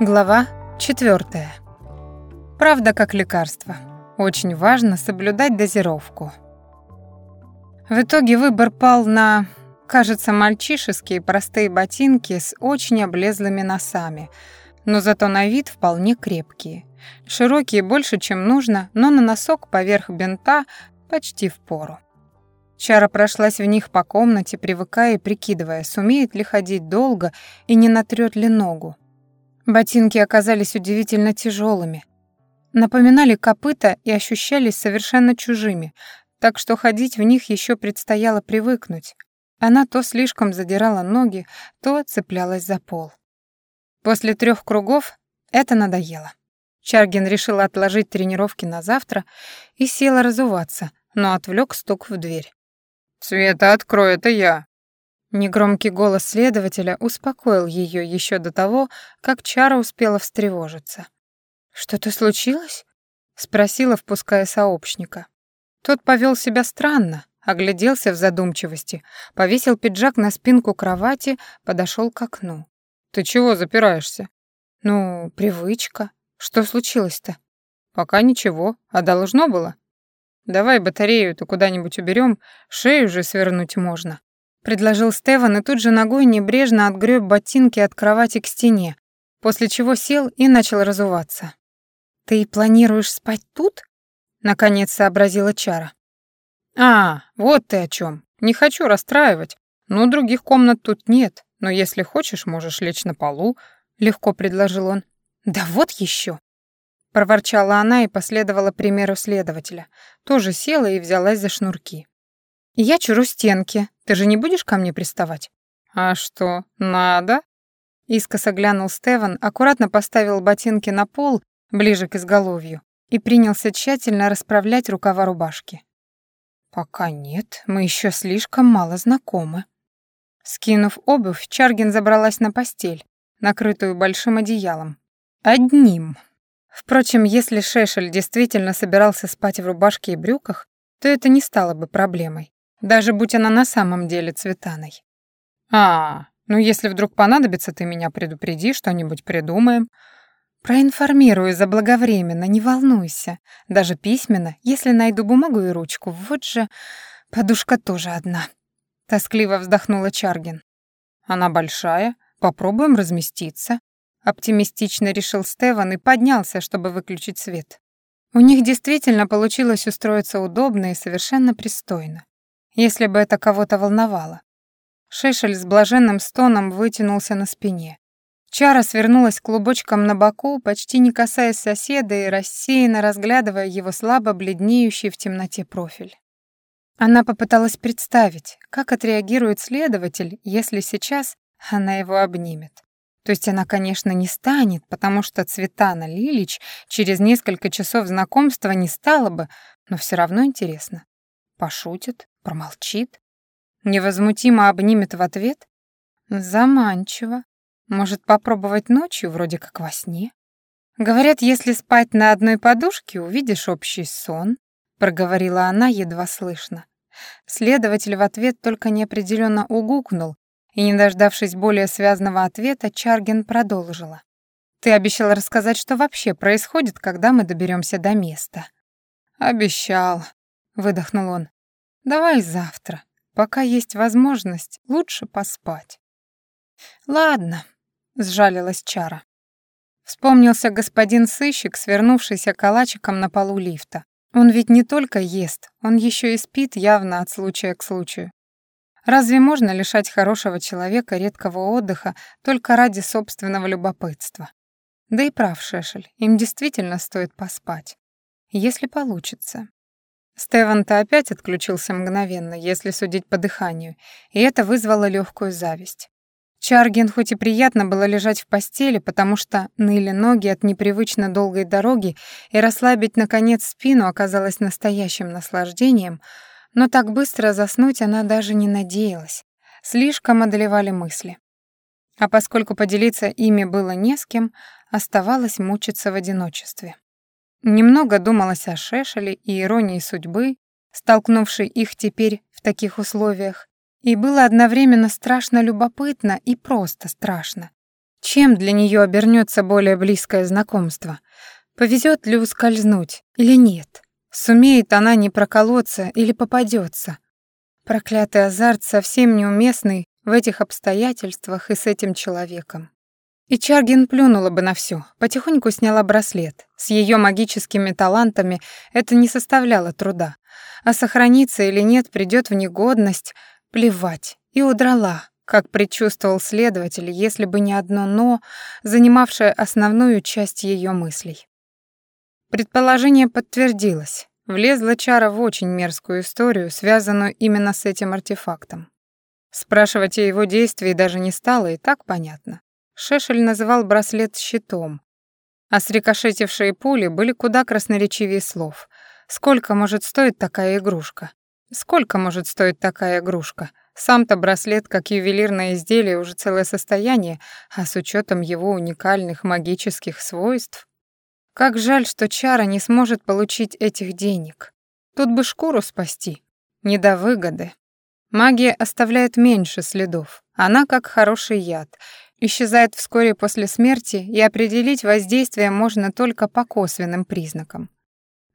Глава 4. Правда как лекарство. Очень важно соблюдать дозировку. В итоге выбор пал на, кажется, мальчишеские простые ботинки с очень облезлыми носами, но зато на вид вполне крепкие. Широкие больше, чем нужно, но на носок поверх бинта почти в пору. Чара прошлась в них по комнате, привыкая и прикидывая, сумеет ли ходить долго и не натрёт ли ногу. Ботинки оказались удивительно тяжелыми, напоминали копыта и ощущались совершенно чужими, так что ходить в них еще предстояло привыкнуть. Она то слишком задирала ноги, то цеплялась за пол. После трех кругов это надоело. Чаргин решил отложить тренировки на завтра и села разуваться, но отвлек стук в дверь. «Света, открой, это я!» Негромкий голос следователя успокоил ее еще до того, как Чара успела встревожиться. «Что-то случилось?» — спросила, впуская сообщника. Тот повел себя странно, огляделся в задумчивости, повесил пиджак на спинку кровати, подошел к окну. «Ты чего запираешься?» «Ну, привычка. Что случилось-то?» «Пока ничего. А должно было?» «Давай батарею-то куда-нибудь уберем, шею же свернуть можно» предложил Стеван и тут же ногой небрежно отгреб ботинки от кровати к стене, после чего сел и начал разуваться. «Ты планируешь спать тут?» — наконец сообразила Чара. «А, вот ты о чем. Не хочу расстраивать. Ну, других комнат тут нет, но если хочешь, можешь лечь на полу», — легко предложил он. «Да вот еще. Проворчала она и последовала примеру следователя. Тоже села и взялась за шнурки. «Я чуру стенки. Ты же не будешь ко мне приставать?» «А что, надо?» Искоса глянул Стеван, аккуратно поставил ботинки на пол, ближе к изголовью, и принялся тщательно расправлять рукава рубашки. «Пока нет, мы еще слишком мало знакомы». Скинув обувь, Чаргин забралась на постель, накрытую большим одеялом. Одним. Впрочем, если Шешель действительно собирался спать в рубашке и брюках, то это не стало бы проблемой даже будь она на самом деле Цветаной. «А, ну если вдруг понадобится, ты меня предупреди, что-нибудь придумаем». «Проинформирую заблаговременно, не волнуйся. Даже письменно, если найду бумагу и ручку. Вот же подушка тоже одна». Тоскливо вздохнула Чаргин. «Она большая. Попробуем разместиться», — оптимистично решил Стеван и поднялся, чтобы выключить свет. У них действительно получилось устроиться удобно и совершенно пристойно если бы это кого-то волновало. Шешель с блаженным стоном вытянулся на спине. Чара свернулась клубочком на боку, почти не касаясь соседа и рассеянно разглядывая его слабо бледнеющий в темноте профиль. Она попыталась представить, как отреагирует следователь, если сейчас она его обнимет. То есть она, конечно, не станет, потому что Цветана Лилич через несколько часов знакомства не стала бы, но все равно интересно. Пошутит, Промолчит? Невозмутимо обнимет в ответ? Заманчиво. Может, попробовать ночью, вроде как во сне? Говорят, если спать на одной подушке, увидишь общий сон, проговорила она едва слышно. Следователь в ответ только неопределенно угукнул, и, не дождавшись более связного ответа, Чаргин продолжила. «Ты обещал рассказать, что вообще происходит, когда мы доберемся до места». «Обещал», — выдохнул он. Давай завтра. Пока есть возможность, лучше поспать. Ладно, сжалилась Чара. Вспомнился господин сыщик, свернувшийся калачиком на полу лифта. Он ведь не только ест, он еще и спит явно от случая к случаю. Разве можно лишать хорошего человека редкого отдыха только ради собственного любопытства? Да и прав Шешель, им действительно стоит поспать. Если получится. Стеван-то опять отключился мгновенно, если судить по дыханию, и это вызвало легкую зависть. Чаргин хоть и приятно было лежать в постели, потому что ныли ноги от непривычно долгой дороги, и расслабить, наконец, спину оказалось настоящим наслаждением, но так быстро заснуть она даже не надеялась. Слишком одолевали мысли. А поскольку поделиться ими было не с кем, оставалось мучиться в одиночестве. Немного думалось о Шешеле и иронии судьбы, столкнувшей их теперь в таких условиях, и было одновременно страшно любопытно и просто страшно. Чем для нее обернется более близкое знакомство? Повезет ли ускользнуть или нет? Сумеет она не проколоться или попадется? Проклятый азарт совсем неуместный в этих обстоятельствах и с этим человеком. И Чаргин плюнула бы на все, потихоньку сняла браслет. С ее магическими талантами это не составляло труда. А сохраниться или нет придет в негодность, плевать. И удрала, как предчувствовал следователь, если бы не одно «но», занимавшее основную часть ее мыслей. Предположение подтвердилось. Влезла Чара в очень мерзкую историю, связанную именно с этим артефактом. Спрашивать о его действии даже не стало, и так понятно. Шешель называл браслет щитом, а срикошетившие пули были куда красноречивее слов. Сколько может стоить такая игрушка? Сколько может стоить такая игрушка? Сам-то браслет, как ювелирное изделие, уже целое состояние, а с учетом его уникальных магических свойств. Как жаль, что Чара не сможет получить этих денег. Тут бы шкуру спасти. Не до выгоды. Магия оставляет меньше следов. Она как хороший яд, исчезает вскоре после смерти, и определить воздействие можно только по косвенным признакам.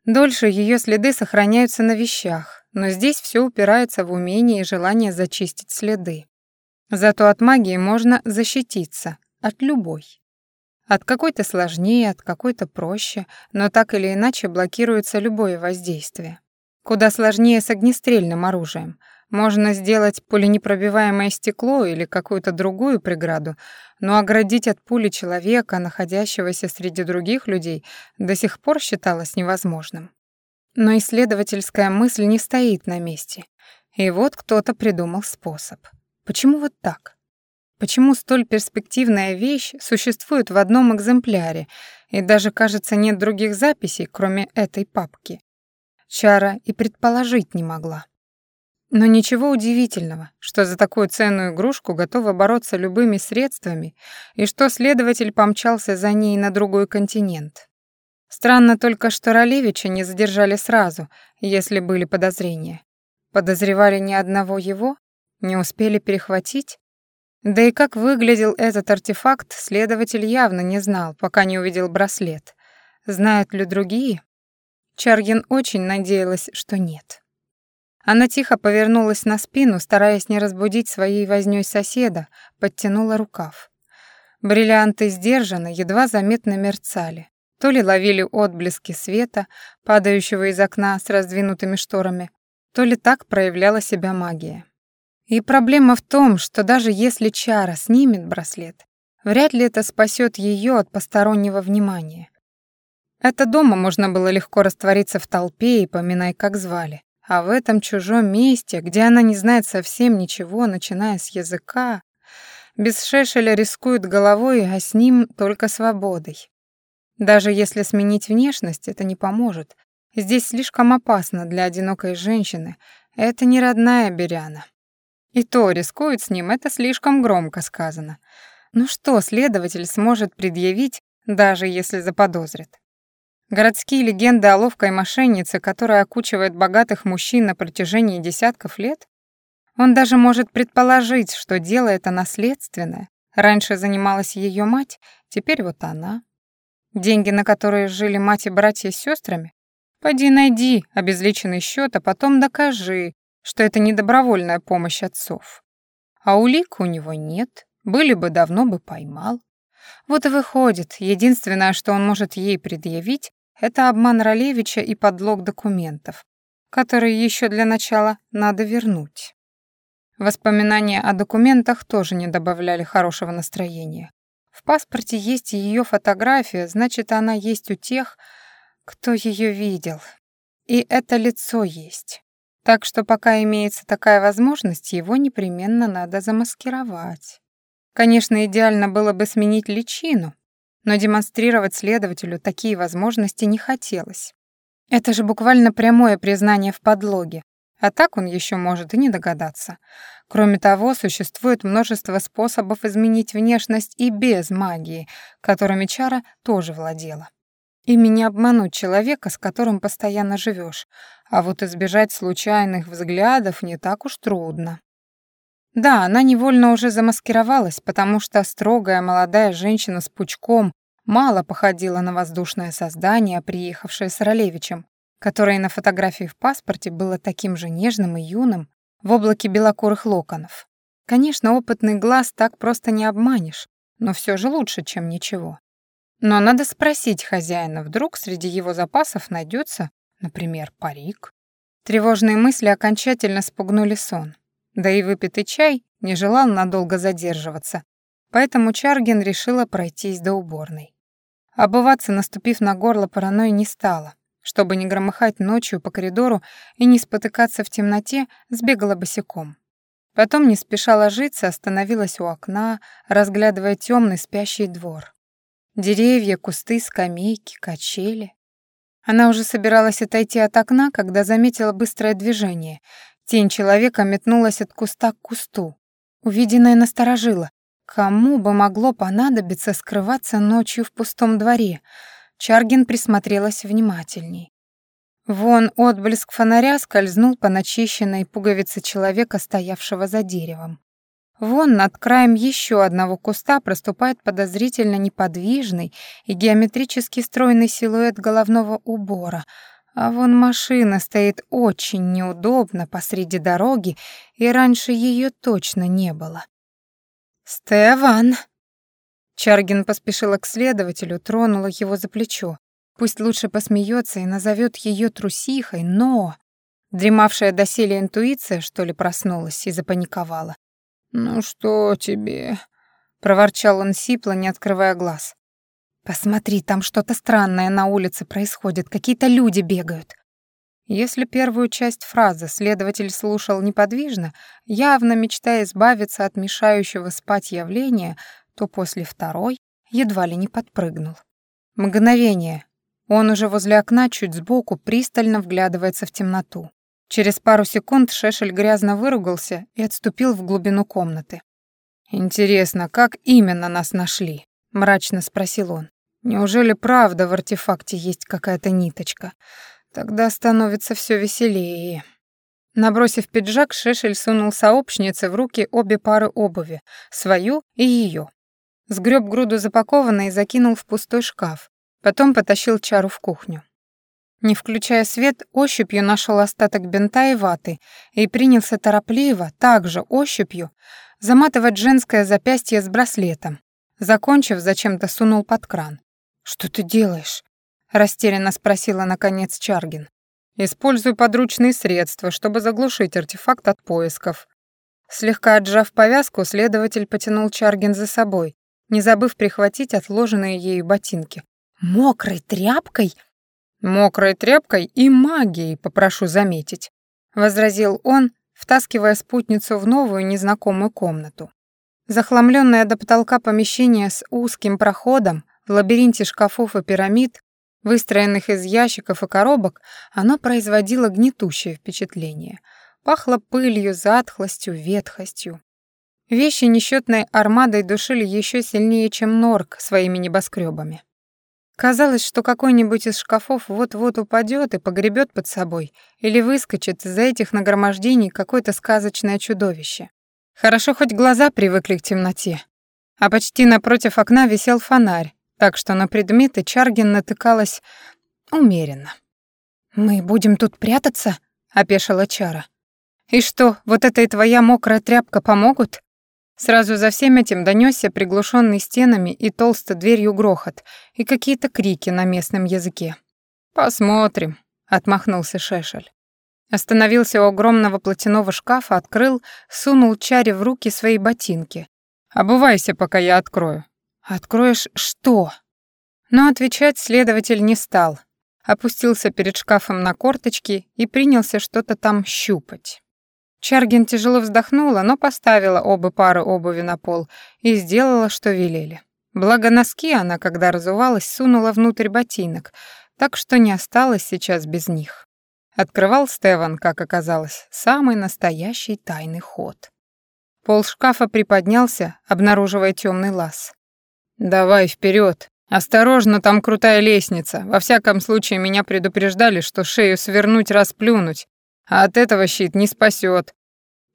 Дольше ее следы сохраняются на вещах, но здесь все упирается в умение и желание зачистить следы. Зато от магии можно защититься, от любой. От какой-то сложнее, от какой-то проще, но так или иначе блокируется любое воздействие. Куда сложнее с огнестрельным оружием — можно сделать пуленепробиваемое стекло или какую-то другую преграду, но оградить от пули человека, находящегося среди других людей, до сих пор считалось невозможным. Но исследовательская мысль не стоит на месте. И вот кто-то придумал способ. Почему вот так? Почему столь перспективная вещь существует в одном экземпляре, и даже, кажется, нет других записей, кроме этой папки? Чара и предположить не могла. Но ничего удивительного, что за такую ценную игрушку готовы бороться любыми средствами, и что следователь помчался за ней на другой континент. Странно только, что Ролевича не задержали сразу, если были подозрения. Подозревали ни одного его? Не успели перехватить? Да и как выглядел этот артефакт, следователь явно не знал, пока не увидел браслет. Знают ли другие? Чаргин очень надеялась, что нет. Она тихо повернулась на спину, стараясь не разбудить своей вознёй соседа, подтянула рукав. Бриллианты сдержанно, едва заметно мерцали. То ли ловили отблески света, падающего из окна с раздвинутыми шторами, то ли так проявляла себя магия. И проблема в том, что даже если Чара снимет браслет, вряд ли это спасет ее от постороннего внимания. Это дома можно было легко раствориться в толпе и поминай, как звали. А в этом чужом месте, где она не знает совсем ничего, начиная с языка, без шешеля рискует головой, а с ним только свободой. Даже если сменить внешность, это не поможет. Здесь слишком опасно для одинокой женщины. Это не родная Беряна. И то рискует с ним, это слишком громко сказано. Ну что следователь сможет предъявить, даже если заподозрит? Городские легенды о ловкой мошеннице, которая окучивает богатых мужчин на протяжении десятков лет? Он даже может предположить, что дело это наследственное. Раньше занималась ее мать, теперь вот она. Деньги, на которые жили мать и братья с сестрами? Пойди найди обезличенный счет, а потом докажи, что это не добровольная помощь отцов. А улик у него нет, были бы давно бы поймал. Вот и выходит, единственное, что он может ей предъявить, это обман Ролевича и подлог документов, которые еще для начала надо вернуть. Воспоминания о документах тоже не добавляли хорошего настроения. В паспорте есть ее фотография, значит, она есть у тех, кто ее видел. И это лицо есть. Так что пока имеется такая возможность, его непременно надо замаскировать. Конечно, идеально было бы сменить личину, но демонстрировать следователю такие возможности не хотелось. Это же буквально прямое признание в подлоге, а так он еще может и не догадаться. Кроме того, существует множество способов изменить внешность и без магии, которыми Чара тоже владела. Ими не обмануть человека, с которым постоянно живешь, а вот избежать случайных взглядов не так уж трудно. Да, она невольно уже замаскировалась, потому что строгая молодая женщина с пучком мало походила на воздушное создание, приехавшее с Ролевичем, которое на фотографии в паспорте было таким же нежным и юным в облаке белокурых локонов. Конечно, опытный глаз так просто не обманешь, но все же лучше, чем ничего. Но надо спросить хозяина, вдруг среди его запасов найдется, например, парик. Тревожные мысли окончательно спугнули сон. Да и выпитый чай не желал надолго задерживаться, поэтому Чаргин решила пройтись до уборной. Обываться, наступив на горло паранойи, не стала. Чтобы не громыхать ночью по коридору и не спотыкаться в темноте, сбегала босиком. Потом не спеша ложиться, остановилась у окна, разглядывая темный спящий двор. Деревья, кусты, скамейки, качели. Она уже собиралась отойти от окна, когда заметила быстрое движение, Тень человека метнулась от куста к кусту. Увиденное насторожило. Кому бы могло понадобиться скрываться ночью в пустом дворе? Чаргин присмотрелась внимательней. Вон отблеск фонаря скользнул по начищенной пуговице человека, стоявшего за деревом. Вон над краем еще одного куста проступает подозрительно неподвижный и геометрически стройный силуэт головного убора — а вон машина стоит очень неудобно посреди дороги, и раньше ее точно не было. «Стеван!» Чаргин поспешила к следователю, тронула его за плечо. Пусть лучше посмеется и назовет ее трусихой, но... Дремавшая доселе интуиция, что ли, проснулась и запаниковала. «Ну что тебе?» — проворчал он сипло, не открывая глаз. «Посмотри, там что-то странное на улице происходит, какие-то люди бегают». Если первую часть фразы следователь слушал неподвижно, явно мечтая избавиться от мешающего спать явления, то после второй едва ли не подпрыгнул. Мгновение. Он уже возле окна, чуть сбоку, пристально вглядывается в темноту. Через пару секунд Шешель грязно выругался и отступил в глубину комнаты. «Интересно, как именно нас нашли?» — мрачно спросил он. Неужели правда в артефакте есть какая-то ниточка? Тогда становится все веселее. Набросив пиджак, Шешель сунул сообщнице в руки обе пары обуви, свою и ее. Сгреб груду запакованной и закинул в пустой шкаф. Потом потащил чару в кухню. Не включая свет, ощупью нашел остаток бинта и ваты и принялся торопливо, также ощупью, заматывать женское запястье с браслетом. Закончив, зачем-то сунул под кран. «Что ты делаешь?» — растерянно спросила наконец Чаргин. «Использую подручные средства, чтобы заглушить артефакт от поисков». Слегка отжав повязку, следователь потянул Чаргин за собой, не забыв прихватить отложенные ею ботинки. «Мокрой тряпкой?» «Мокрой тряпкой и магией, попрошу заметить», — возразил он, втаскивая спутницу в новую незнакомую комнату. Захламленное до потолка помещение с узким проходом в лабиринте шкафов и пирамид, выстроенных из ящиков и коробок, оно производило гнетущее впечатление. Пахло пылью, затхлостью, ветхостью. Вещи несчетной армадой душили еще сильнее, чем норк своими небоскребами. Казалось, что какой-нибудь из шкафов вот-вот упадет и погребет под собой, или выскочит из-за этих нагромождений какое-то сказочное чудовище. Хорошо хоть глаза привыкли к темноте. А почти напротив окна висел фонарь, так что на предметы Чаргин натыкалась умеренно. «Мы будем тут прятаться?» — опешила Чара. «И что, вот эта и твоя мокрая тряпка помогут?» Сразу за всем этим донёсся приглушенный стенами и толстой дверью грохот и какие-то крики на местном языке. «Посмотрим», — отмахнулся Шешель. Остановился у огромного платяного шкафа, открыл, сунул Чаре в руки свои ботинки. «Обувайся, пока я открою». «Откроешь что?» Но отвечать следователь не стал. Опустился перед шкафом на корточки и принялся что-то там щупать. Чаргин тяжело вздохнула, но поставила оба пары обуви на пол и сделала, что велели. Благо носки она, когда разувалась, сунула внутрь ботинок, так что не осталось сейчас без них. Открывал Стеван, как оказалось, самый настоящий тайный ход. Пол шкафа приподнялся, обнаруживая темный лаз. «Давай вперед. Осторожно, там крутая лестница. Во всяком случае, меня предупреждали, что шею свернуть, расплюнуть, а от этого щит не спасет.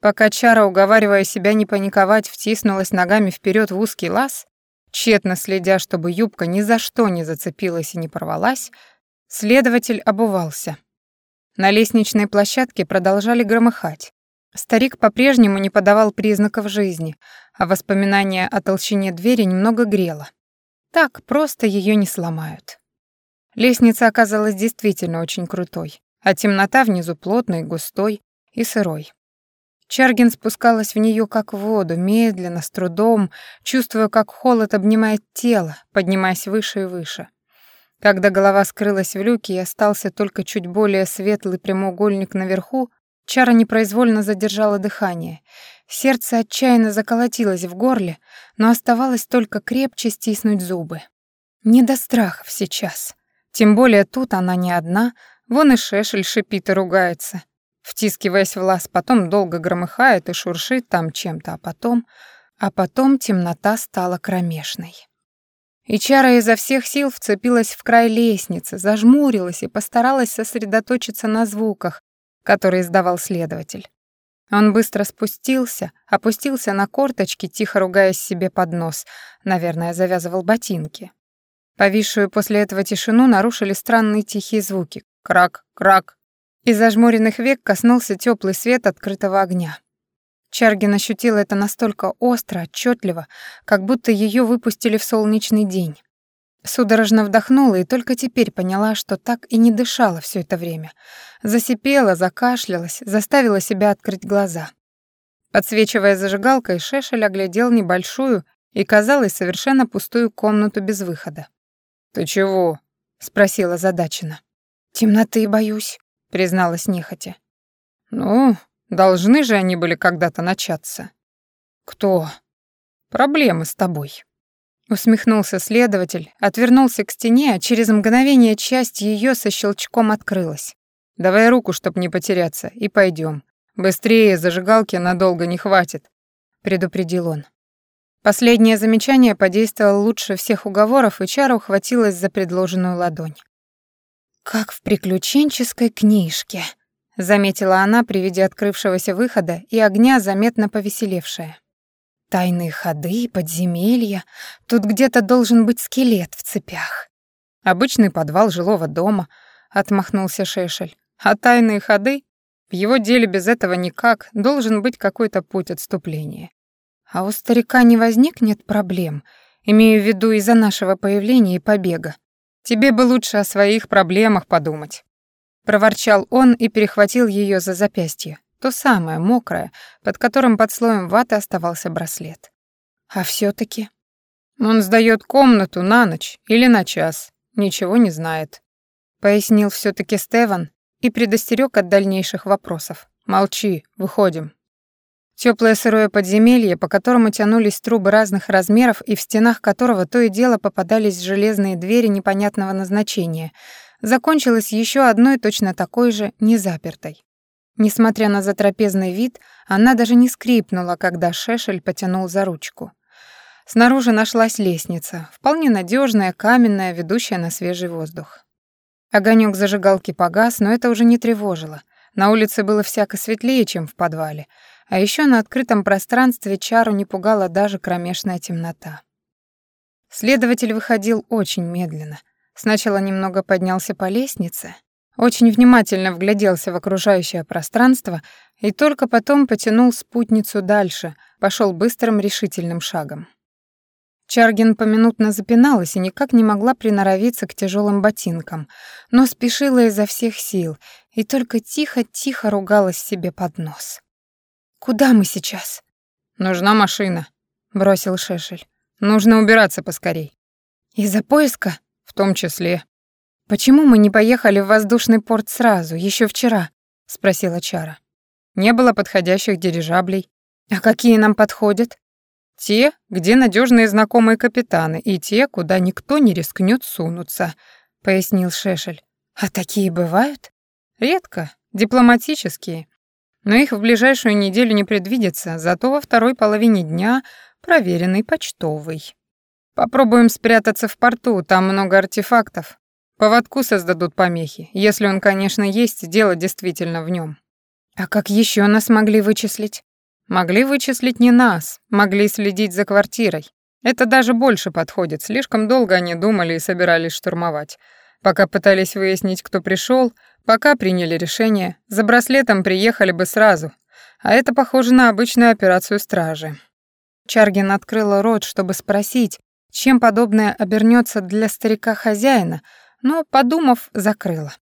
Пока Чара, уговаривая себя не паниковать, втиснулась ногами вперед в узкий лаз, тщетно следя, чтобы юбка ни за что не зацепилась и не порвалась, следователь обувался. На лестничной площадке продолжали громыхать. Старик по-прежнему не подавал признаков жизни, а воспоминание о толщине двери немного грело. Так просто ее не сломают. Лестница оказалась действительно очень крутой, а темнота внизу плотной, густой и сырой. Чаргин спускалась в нее как в воду, медленно, с трудом, чувствуя, как холод обнимает тело, поднимаясь выше и выше. Когда голова скрылась в люке и остался только чуть более светлый прямоугольник наверху, Чара непроизвольно задержала дыхание. Сердце отчаянно заколотилось в горле, но оставалось только крепче стиснуть зубы. Не до страхов сейчас. Тем более тут она не одна, вон и Шешель шипит и ругается втискиваясь в лаз, потом долго громыхает и шуршит там чем-то, а потом... А потом темнота стала кромешной. И Чара изо всех сил вцепилась в край лестницы, зажмурилась и постаралась сосредоточиться на звуках, которые издавал следователь. Он быстро спустился, опустился на корточки, тихо ругаясь себе под нос, наверное, завязывал ботинки. Повисшую после этого тишину нарушили странные тихие звуки. Крак, крак, из зажмуренных век коснулся теплый свет открытого огня. Чаргин ощутила это настолько остро, отчетливо, как будто ее выпустили в солнечный день. Судорожно вдохнула и только теперь поняла, что так и не дышала все это время. Засипела, закашлялась, заставила себя открыть глаза. Подсвечивая зажигалкой, Шешель оглядел небольшую и, казалось, совершенно пустую комнату без выхода. «Ты чего?» — спросила задачина. «Темноты боюсь», призналась нехотя. Ну, должны же они были когда-то начаться. Кто? Проблемы с тобой. Усмехнулся следователь, отвернулся к стене, а через мгновение часть ее со щелчком открылась. Давай руку, чтоб не потеряться, и пойдем. Быстрее, зажигалки надолго не хватит, предупредил он. Последнее замечание подействовало лучше всех уговоров, и Чара ухватилась за предложенную ладонь. «Как в приключенческой книжке», — заметила она при виде открывшегося выхода и огня, заметно повеселевшая. «Тайные ходы, подземелья. Тут где-то должен быть скелет в цепях». «Обычный подвал жилого дома», — отмахнулся Шешель. «А тайные ходы? В его деле без этого никак, должен быть какой-то путь отступления. А у старика не возникнет проблем, имею в виду из-за нашего появления и побега. Тебе бы лучше о своих проблемах подумать. Проворчал он и перехватил ее за запястье, то самое, мокрое, под которым под слоем ваты оставался браслет. А все таки Он сдает комнату на ночь или на час, ничего не знает. Пояснил все таки Стеван и предостерег от дальнейших вопросов. Молчи, выходим. Теплое сырое подземелье, по которому тянулись трубы разных размеров и в стенах которого то и дело попадались железные двери непонятного назначения, закончилось еще одной точно такой же, незапертой. Несмотря на затрапезный вид, она даже не скрипнула, когда Шешель потянул за ручку. Снаружи нашлась лестница, вполне надежная, каменная, ведущая на свежий воздух. Огонек зажигалки погас, но это уже не тревожило. На улице было всяко светлее, чем в подвале — а еще на открытом пространстве Чару не пугала даже кромешная темнота. Следователь выходил очень медленно. Сначала немного поднялся по лестнице, очень внимательно вгляделся в окружающее пространство и только потом потянул спутницу дальше, пошел быстрым решительным шагом. Чаргин поминутно запиналась и никак не могла приноровиться к тяжелым ботинкам, но спешила изо всех сил и только тихо-тихо ругалась себе под нос. «Куда мы сейчас?» «Нужна машина», — бросил Шешель. «Нужно убираться поскорей». «Из-за поиска?» «В том числе». «Почему мы не поехали в воздушный порт сразу, еще вчера?» — спросила Чара. «Не было подходящих дирижаблей». «А какие нам подходят?» «Те, где надежные знакомые капитаны, и те, куда никто не рискнет сунуться», — пояснил Шешель. «А такие бывают?» «Редко, дипломатические. Но их в ближайшую неделю не предвидится, зато во второй половине дня проверенный почтовый. Попробуем спрятаться в порту, там много артефактов. Поводку создадут помехи, если он, конечно, есть, дело действительно в нем. А как еще нас могли вычислить? Могли вычислить не нас, могли следить за квартирой. Это даже больше подходит. Слишком долго они думали и собирались штурмовать. Пока пытались выяснить, кто пришел, пока приняли решение, за браслетом приехали бы сразу. А это похоже на обычную операцию стражи. Чаргин открыла рот, чтобы спросить, чем подобное обернется для старика-хозяина, но, подумав, закрыла.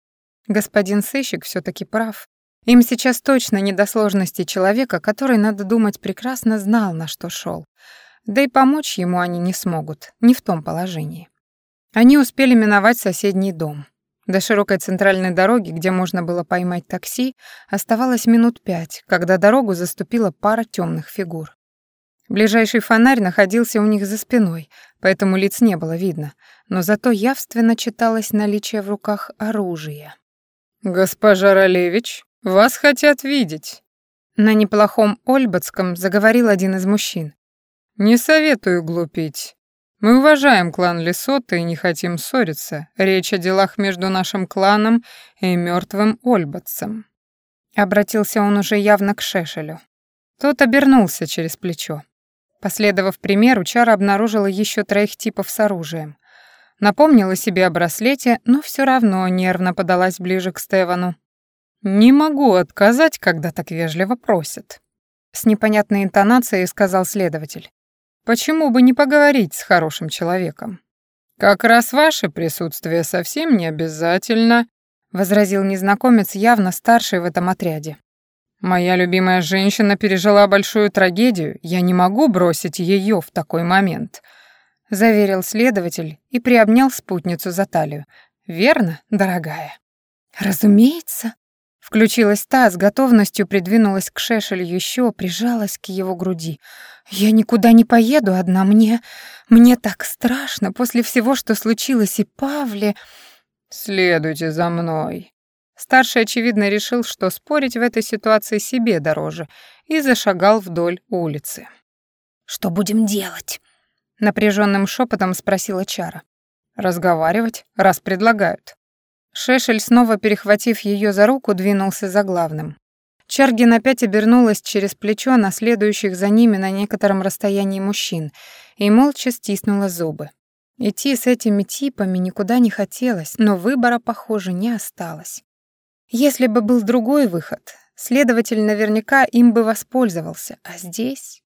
Господин сыщик все таки прав. Им сейчас точно не до сложности человека, который, надо думать, прекрасно знал, на что шел. Да и помочь ему они не смогут, не в том положении. Они успели миновать соседний дом. До широкой центральной дороги, где можно было поймать такси, оставалось минут пять, когда дорогу заступила пара темных фигур. Ближайший фонарь находился у них за спиной, поэтому лиц не было видно, но зато явственно читалось наличие в руках оружия. «Госпожа Ролевич, вас хотят видеть», — на неплохом ольбатском заговорил один из мужчин. «Не советую глупить. Мы уважаем клан Лесота и не хотим ссориться. Речь о делах между нашим кланом и мертвым Ольбатцем». Обратился он уже явно к Шешелю. Тот обернулся через плечо. Последовав примеру, Чара обнаружила еще троих типов с оружием. Напомнила себе о браслете, но все равно нервно подалась ближе к Стевану. «Не могу отказать, когда так вежливо просят», — с непонятной интонацией сказал следователь. «Почему бы не поговорить с хорошим человеком? Как раз ваше присутствие совсем не обязательно», — возразил незнакомец, явно старший в этом отряде. Моя любимая женщина пережила большую трагедию, я не могу бросить ее в такой момент», — заверил следователь и приобнял спутницу за талию. «Верно, дорогая?» «Разумеется», — включилась та, с готовностью придвинулась к Шешелю еще, прижалась к его груди. «Я никуда не поеду одна, мне... мне так страшно после всего, что случилось, и Павле...» «Следуйте за мной», Старший, очевидно, решил, что спорить в этой ситуации себе дороже, и зашагал вдоль улицы. «Что будем делать?» — напряженным шепотом спросила Чара. «Разговаривать, раз предлагают». Шешель, снова перехватив ее за руку, двинулся за главным. Чаргин опять обернулась через плечо на следующих за ними на некотором расстоянии мужчин и молча стиснула зубы. Идти с этими типами никуда не хотелось, но выбора, похоже, не осталось. Если бы был другой выход, следователь наверняка им бы воспользовался, а здесь...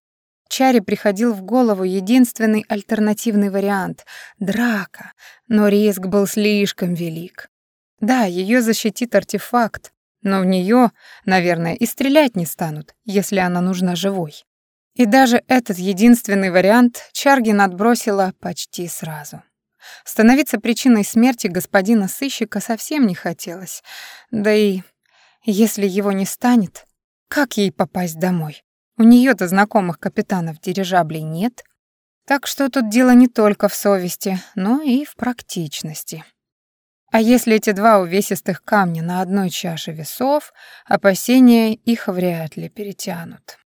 Чаре приходил в голову единственный альтернативный вариант — драка, но риск был слишком велик. Да, ее защитит артефакт, но в нее, наверное, и стрелять не станут, если она нужна живой. И даже этот единственный вариант Чаргин отбросила почти сразу. Становиться причиной смерти господина сыщика совсем не хотелось. Да и если его не станет, как ей попасть домой? У нее то знакомых капитанов дирижаблей нет. Так что тут дело не только в совести, но и в практичности. А если эти два увесистых камня на одной чаше весов, опасения их вряд ли перетянут.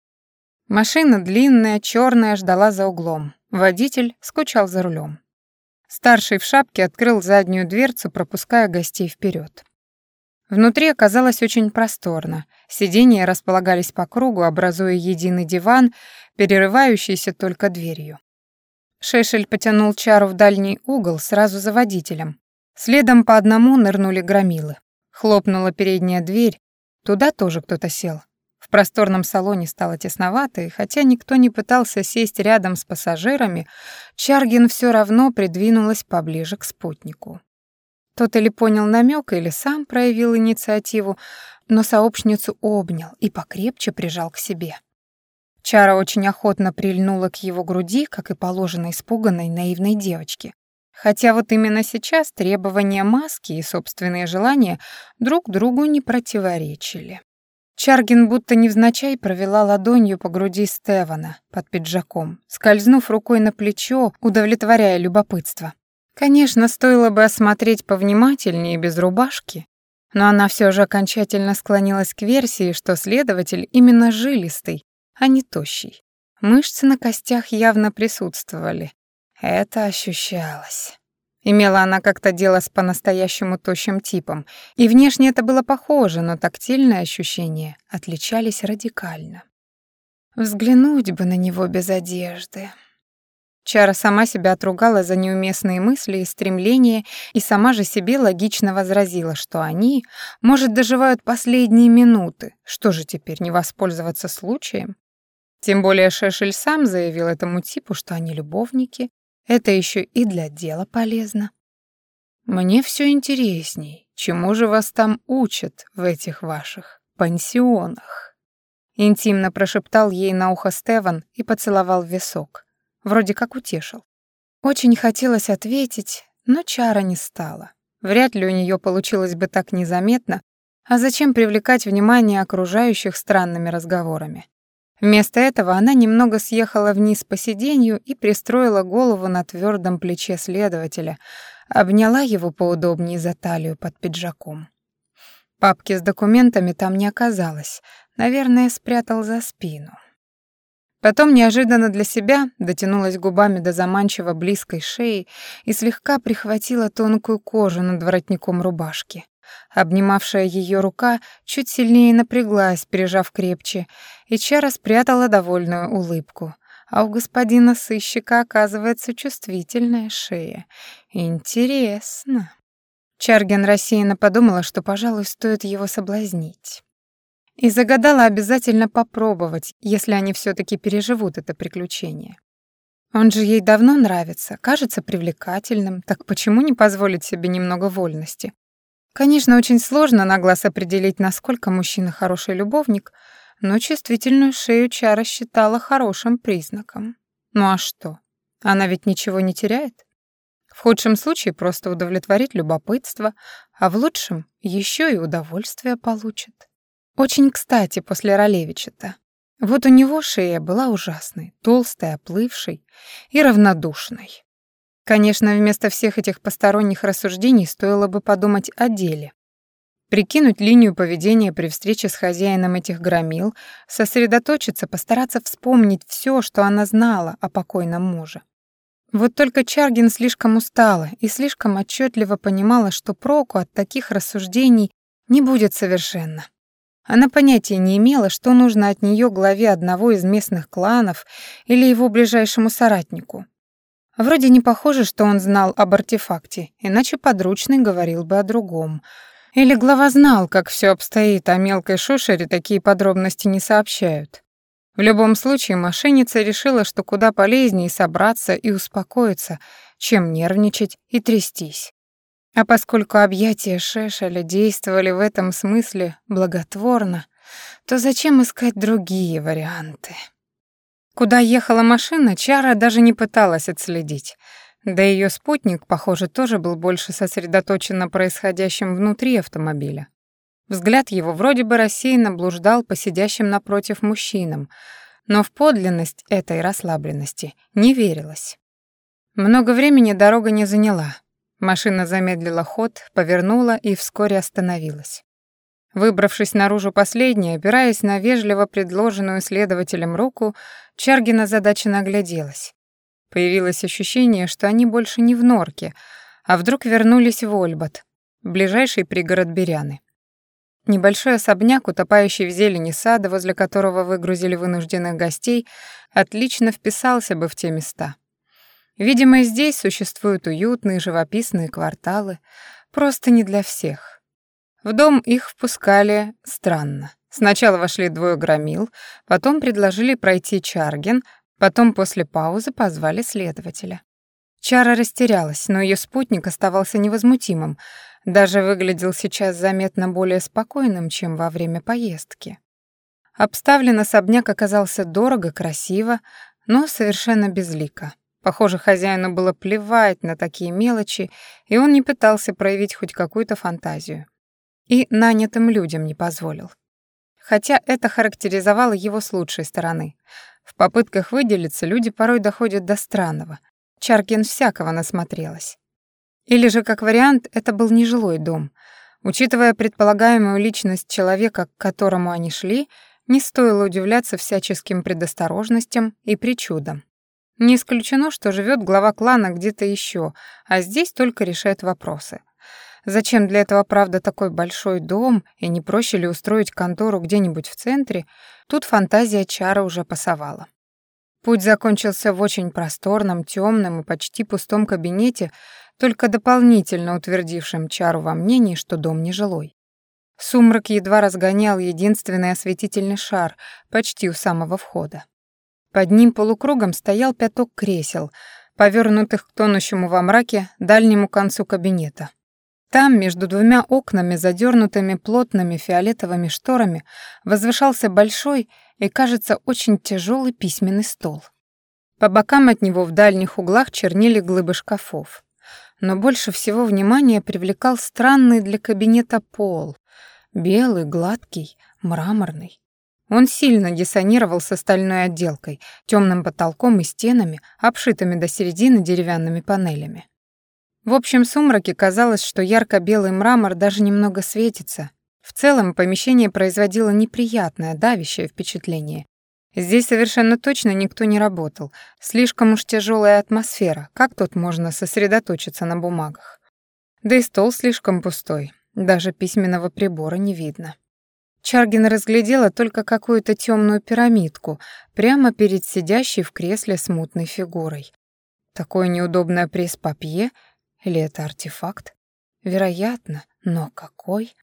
Машина длинная, черная, ждала за углом. Водитель скучал за рулем. Старший в шапке открыл заднюю дверцу, пропуская гостей вперед. Внутри оказалось очень просторно. Сиденья располагались по кругу, образуя единый диван, перерывающийся только дверью. Шешель потянул чару в дальний угол сразу за водителем. Следом по одному нырнули громилы. Хлопнула передняя дверь, туда тоже кто-то сел. Просторном салоне стало тесновато, и хотя никто не пытался сесть рядом с пассажирами, Чаргин все равно придвинулась поближе к спутнику. Тот или понял намек, или сам проявил инициативу, но сообщницу обнял и покрепче прижал к себе. Чара очень охотно прильнула к его груди, как и положено испуганной наивной девочке. Хотя вот именно сейчас требования маски и собственные желания друг другу не противоречили. Чаргин будто невзначай провела ладонью по груди Стевана под пиджаком, скользнув рукой на плечо, удовлетворяя любопытство. Конечно, стоило бы осмотреть повнимательнее без рубашки, но она все же окончательно склонилась к версии, что следователь именно жилистый, а не тощий. Мышцы на костях явно присутствовали. Это ощущалось. Имела она как-то дело с по-настоящему тощим типом, и внешне это было похоже, но тактильные ощущения отличались радикально. Взглянуть бы на него без одежды. Чара сама себя отругала за неуместные мысли и стремления и сама же себе логично возразила, что они, может, доживают последние минуты. Что же теперь, не воспользоваться случаем? Тем более Шешель сам заявил этому типу, что они любовники. Это еще и для дела полезно. Мне все интересней, чему же вас там учат в этих ваших пансионах? Интимно прошептал ей на ухо Стеван и поцеловал в висок. Вроде как утешил. Очень хотелось ответить, но чара не стала. Вряд ли у нее получилось бы так незаметно, а зачем привлекать внимание окружающих странными разговорами? Вместо этого она немного съехала вниз по сиденью и пристроила голову на твердом плече следователя, обняла его поудобнее за талию под пиджаком. Папки с документами там не оказалось, наверное, спрятал за спину. Потом неожиданно для себя дотянулась губами до заманчиво близкой шеи и слегка прихватила тонкую кожу над воротником рубашки. Обнимавшая ее рука чуть сильнее напряглась, прижав крепче, и Чара спрятала довольную улыбку. А у господина сыщика оказывается чувствительная шея. Интересно. Чарген рассеянно подумала, что, пожалуй, стоит его соблазнить. И загадала обязательно попробовать, если они все таки переживут это приключение. Он же ей давно нравится, кажется привлекательным, так почему не позволить себе немного вольности? Конечно, очень сложно на глаз определить, насколько мужчина хороший любовник, но чувствительную шею Чара считала хорошим признаком. Ну а что? Она ведь ничего не теряет. В худшем случае просто удовлетворит любопытство, а в лучшем еще и удовольствие получит. Очень кстати после Ролевича-то. Вот у него шея была ужасной, толстой, оплывшей и равнодушной. Конечно, вместо всех этих посторонних рассуждений стоило бы подумать о деле. Прикинуть линию поведения при встрече с хозяином этих громил, сосредоточиться, постараться вспомнить все, что она знала о покойном муже. Вот только Чаргин слишком устала и слишком отчетливо понимала, что проку от таких рассуждений не будет совершенно. Она понятия не имела, что нужно от нее главе одного из местных кланов или его ближайшему соратнику. Вроде не похоже, что он знал об артефакте, иначе подручный говорил бы о другом. Или глава знал, как все обстоит, а мелкой шушере такие подробности не сообщают. В любом случае, мошенница решила, что куда полезнее собраться и успокоиться, чем нервничать и трястись. А поскольку объятия Шешеля действовали в этом смысле благотворно, то зачем искать другие варианты? Куда ехала машина, Чара даже не пыталась отследить. Да её спутник, похоже, тоже был больше сосредоточен на происходящем внутри автомобиля. Взгляд его вроде бы рассеянно блуждал по сидящим напротив мужчинам, но в подлинность этой расслабленности не верилось. Много времени дорога не заняла. Машина замедлила ход, повернула и вскоре остановилась. Выбравшись наружу последней, опираясь на вежливо предложенную следователем руку, Чаргина задача нагляделась. Появилось ощущение, что они больше не в норке, а вдруг вернулись в Ольбат, ближайший пригород Беряны. Небольшой особняк, утопающий в зелени сада, возле которого выгрузили вынужденных гостей, отлично вписался бы в те места. Видимо, здесь существуют уютные живописные кварталы, просто не для всех. В дом их впускали странно. Сначала вошли двое громил, потом предложили пройти Чарген, потом после паузы позвали следователя. Чара растерялась, но ее спутник оставался невозмутимым, даже выглядел сейчас заметно более спокойным, чем во время поездки. Обставлен особняк оказался дорого, красиво, но совершенно безлико. Похоже, хозяину было плевать на такие мелочи, и он не пытался проявить хоть какую-то фантазию. И нанятым людям не позволил. Хотя это характеризовало его с лучшей стороны. В попытках выделиться люди порой доходят до странного. Чаркин всякого насмотрелась. Или же, как вариант, это был нежилой дом. Учитывая предполагаемую личность человека, к которому они шли, не стоило удивляться всяческим предосторожностям и причудам. Не исключено, что живет глава клана где-то еще, а здесь только решает вопросы. Зачем для этого, правда, такой большой дом, и не проще ли устроить контору где-нибудь в центре, Тут фантазия Чара уже пасовала. Путь закончился в очень просторном, темном и почти пустом кабинете, только дополнительно утвердившем Чару во мнении, что дом нежилой. Сумрак едва разгонял единственный осветительный шар почти у самого входа. Под ним полукругом стоял пяток кресел, повернутых к тонущему во мраке дальнему концу кабинета. Там, между двумя окнами, задернутыми плотными фиолетовыми шторами, возвышался большой и, кажется, очень тяжелый письменный стол. По бокам от него в дальних углах чернили глыбы шкафов. Но больше всего внимания привлекал странный для кабинета пол. Белый, гладкий, мраморный. Он сильно диссонировал с остальной отделкой, темным потолком и стенами, обшитыми до середины деревянными панелями. В общем сумраке казалось, что ярко-белый мрамор даже немного светится. В целом помещение производило неприятное, давящее впечатление. Здесь совершенно точно никто не работал. Слишком уж тяжелая атмосфера. Как тут можно сосредоточиться на бумагах? Да и стол слишком пустой. Даже письменного прибора не видно. Чаргин разглядела только какую-то темную пирамидку прямо перед сидящей в кресле смутной фигурой. Такое неудобное пресс-папье или это артефакт? Вероятно, но какой?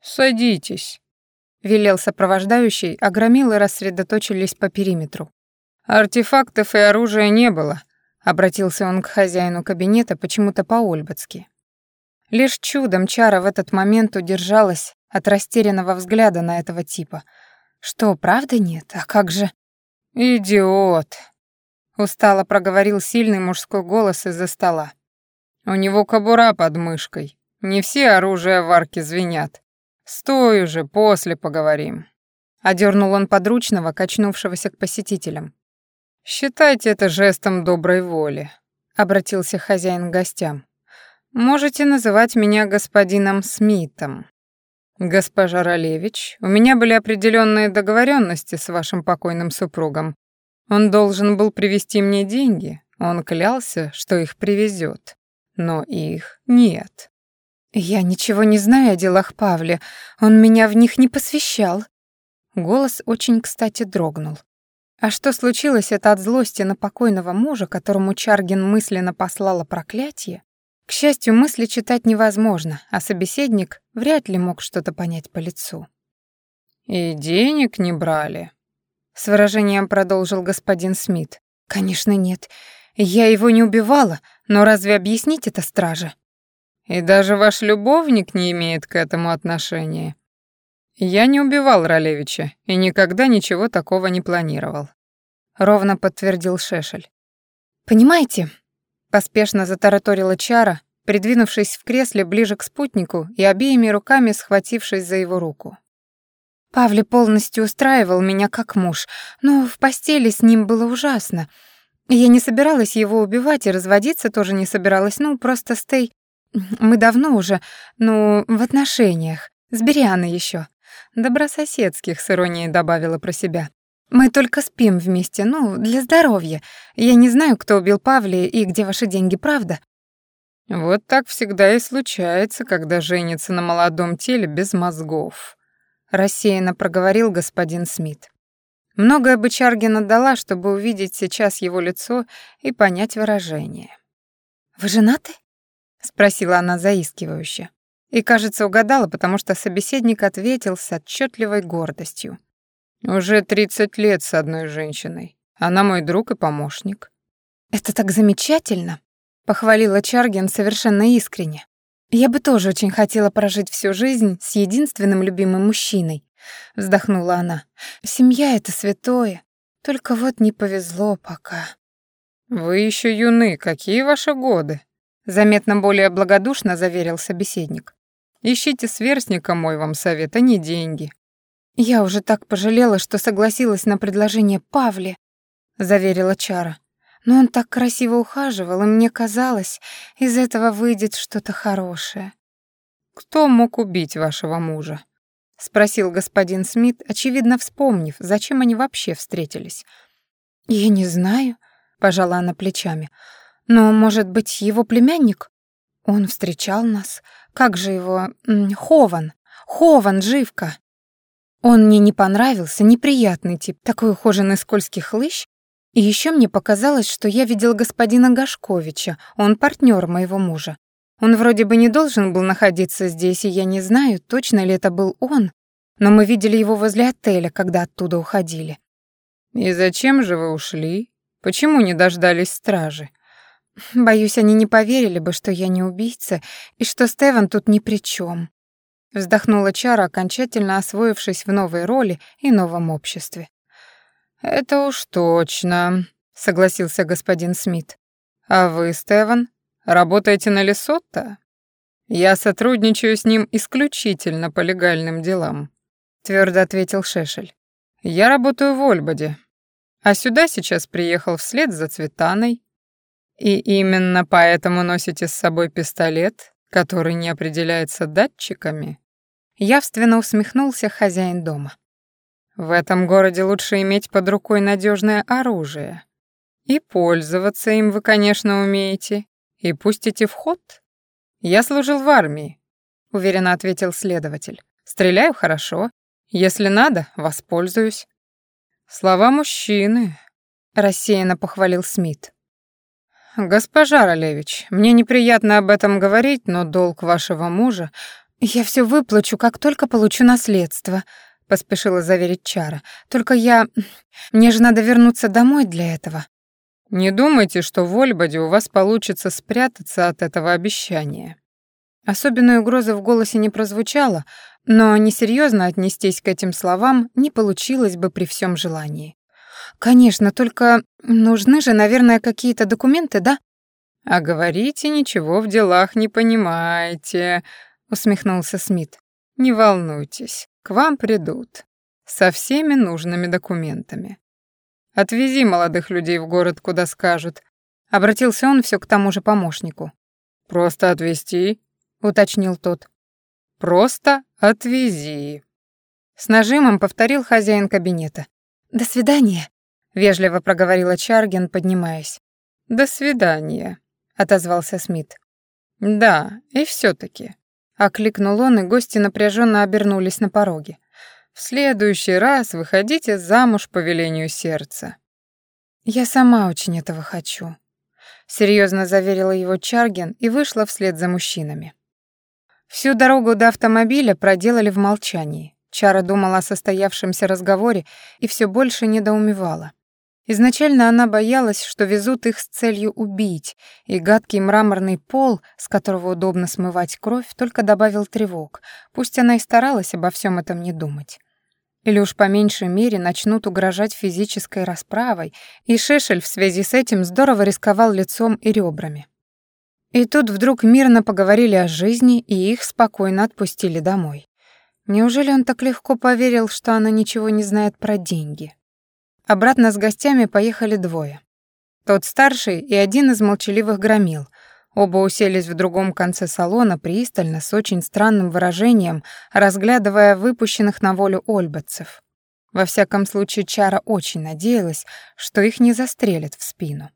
«Садитесь», — велел сопровождающий, а громилы рассредоточились по периметру. «Артефактов и оружия не было», — обратился он к хозяину кабинета почему-то по-ольбатски. Лишь чудом Чара в этот момент удержалась от растерянного взгляда на этого типа. Что, правда нет? А как же... «Идиот!» — устало проговорил сильный мужской голос из-за стола. «У него кобура под мышкой. Не все оружия в арке звенят. Стой уже, после поговорим». Одернул он подручного, качнувшегося к посетителям. «Считайте это жестом доброй воли», — обратился хозяин к гостям. «Можете называть меня господином Смитом». «Госпожа Ролевич, у меня были определенные договоренности с вашим покойным супругом. Он должен был привезти мне деньги, он клялся, что их привезет, но их нет». «Я ничего не знаю о делах Павля, он меня в них не посвящал». Голос очень, кстати, дрогнул. А что случилось это от злости на покойного мужа, которому Чаргин мысленно послала проклятие, к счастью, мысли читать невозможно, а собеседник вряд ли мог что-то понять по лицу. «И денег не брали?» С выражением продолжил господин Смит. «Конечно нет. Я его не убивала, но разве объяснить это страже?» «И даже ваш любовник не имеет к этому отношения?» «Я не убивал Ролевича и никогда ничего такого не планировал», — ровно подтвердил Шешель. «Понимаете, Поспешно затараторила Чара, придвинувшись в кресле ближе к спутнику и обеими руками схватившись за его руку. Павли полностью устраивал меня как муж, но в постели с ним было ужасно. Я не собиралась его убивать и разводиться тоже не собиралась, ну, просто Стей... Мы давно уже, ну, в отношениях, с Берианой еще. Добрососедских, с иронией добавила про себя. Мы только спим вместе, ну, для здоровья. Я не знаю, кто убил Павлия и где ваши деньги, правда?» «Вот так всегда и случается, когда женится на молодом теле без мозгов», — рассеянно проговорил господин Смит. Многое бы Чаргин отдала, чтобы увидеть сейчас его лицо и понять выражение. «Вы женаты?» — спросила она заискивающе. И, кажется, угадала, потому что собеседник ответил с отчетливой гордостью. Уже 30 лет с одной женщиной. Она мой друг и помощник. Это так замечательно, похвалила Чаргин совершенно искренне. Я бы тоже очень хотела прожить всю жизнь с единственным любимым мужчиной, вздохнула она. Семья это святое, только вот не повезло пока. Вы еще юны, какие ваши годы? заметно более благодушно заверил собеседник. Ищите сверстника, мой вам совет, а не деньги. «Я уже так пожалела, что согласилась на предложение Павле», — заверила Чара. «Но он так красиво ухаживал, и мне казалось, из этого выйдет что-то хорошее». «Кто мог убить вашего мужа?» — спросил господин Смит, очевидно вспомнив, зачем они вообще встретились. «Я не знаю», — пожала она плечами. «Но, может быть, его племянник? Он встречал нас. Как же его... Хован. Хован, живка». Он мне не понравился, неприятный тип, такой ухоженный скользкий хлыщ. И еще мне показалось, что я видел господина Гашковича, он партнер моего мужа. Он вроде бы не должен был находиться здесь, и я не знаю, точно ли это был он, но мы видели его возле отеля, когда оттуда уходили. «И зачем же вы ушли? Почему не дождались стражи?» «Боюсь, они не поверили бы, что я не убийца, и что Стеван тут ни при чем. Вздохнула Чара, окончательно освоившись в новой роли и новом обществе. «Это уж точно», — согласился господин Смит. «А вы, Стеван, работаете на Лесотто? Я сотрудничаю с ним исключительно по легальным делам», — твердо ответил Шешель. «Я работаю в Ольбоде, а сюда сейчас приехал вслед за Цветаной. И именно поэтому носите с собой пистолет, который не определяется датчиками?» Явственно усмехнулся хозяин дома. В этом городе лучше иметь под рукой надежное оружие. И пользоваться им вы, конечно, умеете. И пустите в ход. Я служил в армии, уверенно ответил следователь. Стреляю хорошо. Если надо, воспользуюсь. Слова мужчины, рассеянно похвалил Смит. «Госпожа Ролевич, мне неприятно об этом говорить, но долг вашего мужа «Я все выплачу, как только получу наследство», — поспешила заверить Чара. «Только я... Мне же надо вернуться домой для этого». «Не думайте, что в Ольбоде у вас получится спрятаться от этого обещания». Особенной угрозы в голосе не прозвучало, но несерьезно отнестись к этим словам не получилось бы при всем желании. «Конечно, только нужны же, наверное, какие-то документы, да?» «А говорите, ничего в делах не понимаете», усмехнулся Смит. Не волнуйтесь, к вам придут со всеми нужными документами. Отвези молодых людей в город, куда скажут. Обратился он все к тому же помощнику. Просто отвезти, уточнил тот. Просто отвези. С нажимом повторил хозяин кабинета. До свидания, вежливо проговорила Чаргин, поднимаясь. До свидания, отозвался Смит. Да, и все таки Окликнул он, и гости напряженно обернулись на пороге. «В следующий раз выходите замуж по велению сердца». «Я сама очень этого хочу», — серьезно заверила его Чаргин и вышла вслед за мужчинами. Всю дорогу до автомобиля проделали в молчании. Чара думала о состоявшемся разговоре и все больше недоумевала. Изначально она боялась, что везут их с целью убить, и гадкий мраморный пол, с которого удобно смывать кровь, только добавил тревог, пусть она и старалась обо всем этом не думать. Или уж по меньшей мере начнут угрожать физической расправой, и Шешель в связи с этим здорово рисковал лицом и ребрами. И тут вдруг мирно поговорили о жизни, и их спокойно отпустили домой. Неужели он так легко поверил, что она ничего не знает про деньги? Обратно с гостями поехали двое. Тот старший и один из молчаливых громил. Оба уселись в другом конце салона пристально, с очень странным выражением, разглядывая выпущенных на волю ольбатцев. Во всяком случае, Чара очень надеялась, что их не застрелят в спину.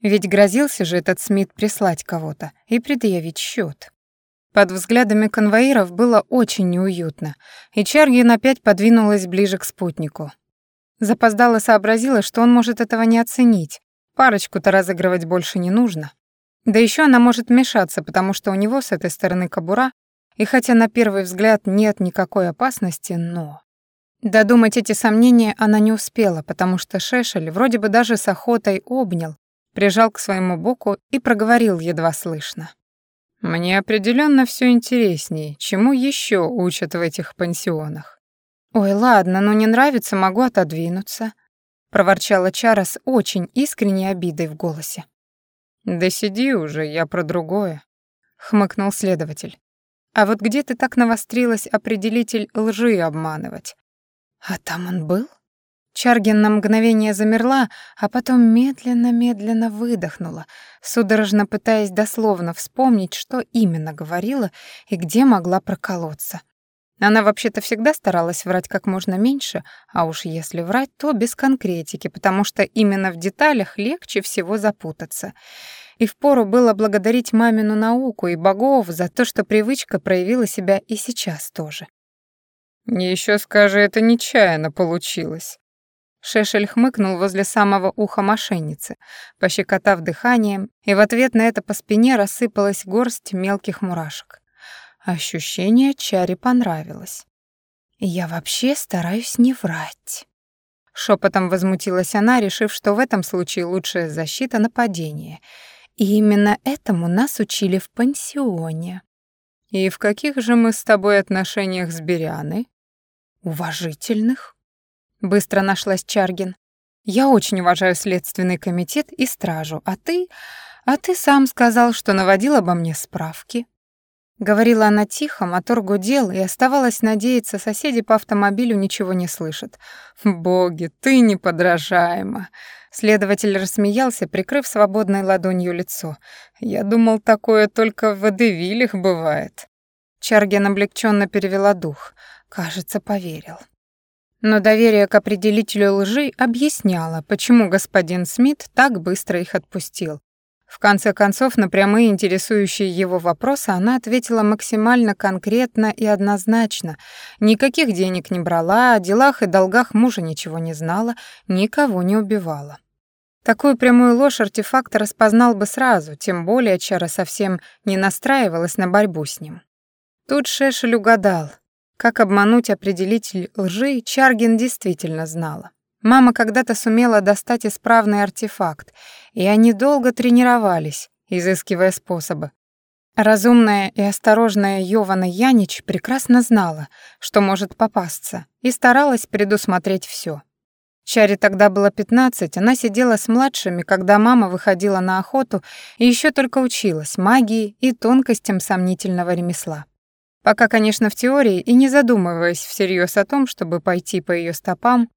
Ведь грозился же этот Смит прислать кого-то и предъявить счет. Под взглядами конвоиров было очень неуютно, и Чаргин опять подвинулась ближе к спутнику. Запоздала сообразила, что он может этого не оценить. Парочку-то разыгрывать больше не нужно. Да еще она может мешаться, потому что у него с этой стороны кобура, и хотя на первый взгляд нет никакой опасности, но... Додумать эти сомнения она не успела, потому что Шешель вроде бы даже с охотой обнял, прижал к своему боку и проговорил едва слышно. «Мне определенно все интереснее, чему еще учат в этих пансионах. «Ой, ладно, но не нравится, могу отодвинуться», — проворчала Чара с очень искренней обидой в голосе. «Да сиди уже, я про другое», — хмыкнул следователь. «А вот где ты так навострилась определитель лжи обманывать?» «А там он был?» Чаргин на мгновение замерла, а потом медленно-медленно выдохнула, судорожно пытаясь дословно вспомнить, что именно говорила и где могла проколоться. Она вообще-то всегда старалась врать как можно меньше, а уж если врать, то без конкретики, потому что именно в деталях легче всего запутаться. И впору было благодарить мамину науку и богов за то, что привычка проявила себя и сейчас тоже. Еще скажи, это нечаянно получилось. Шешель хмыкнул возле самого уха мошенницы, пощекотав дыханием, и в ответ на это по спине рассыпалась горсть мелких мурашек. Ощущение Чаре понравилось. «Я вообще стараюсь не врать». Шепотом возмутилась она, решив, что в этом случае лучшая защита — нападение. И именно этому нас учили в пансионе. «И в каких же мы с тобой отношениях с Беряной?» «Уважительных», Быстро нашлась Чаргин. Я очень уважаю следственный комитет и стражу, а ты... А ты сам сказал, что наводил обо мне справки. Говорила она тихо, мотор гудел, и оставалось надеяться, соседи по автомобилю ничего не слышат. «Боги, ты неподражаема!» Следователь рассмеялся, прикрыв свободной ладонью лицо. «Я думал, такое только в водевилях бывает». Чаргин облегченно перевела дух. Кажется, поверил. Но доверие к определителю лжи объясняло, почему господин Смит так быстро их отпустил. В конце концов, на прямые интересующие его вопросы она ответила максимально конкретно и однозначно. Никаких денег не брала, о делах и долгах мужа ничего не знала, никого не убивала. Такую прямую ложь артефакт распознал бы сразу, тем более Чара совсем не настраивалась на борьбу с ним. Тут Шешель угадал. Как обмануть определитель лжи, Чаргин действительно знала. Мама когда-то сумела достать исправный артефакт, и они долго тренировались, изыскивая способы. Разумная и осторожная Йована Янич прекрасно знала, что может попасться, и старалась предусмотреть все. Чаре тогда было 15, она сидела с младшими, когда мама выходила на охоту и еще только училась магии и тонкостям сомнительного ремесла. Пока, конечно, в теории и не задумываясь всерьез о том, чтобы пойти по ее стопам,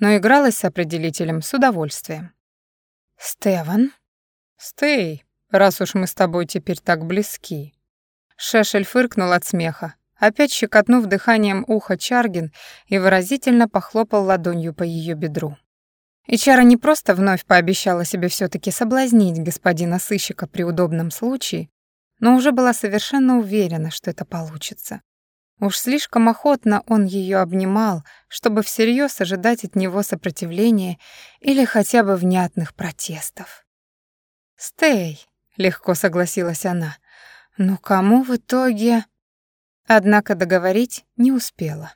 но игралась с определителем с удовольствием. «Стеван?» «Стей, раз уж мы с тобой теперь так близки». Шешель фыркнул от смеха, опять щекотнув дыханием ухо Чаргин и выразительно похлопал ладонью по ее бедру. И Чара не просто вновь пообещала себе все таки соблазнить господина сыщика при удобном случае, но уже была совершенно уверена, что это получится. Уж слишком охотно он ее обнимал, чтобы всерьез ожидать от него сопротивления или хотя бы внятных протестов. «Стей», — легко согласилась она, — «ну кому в итоге...» Однако договорить не успела.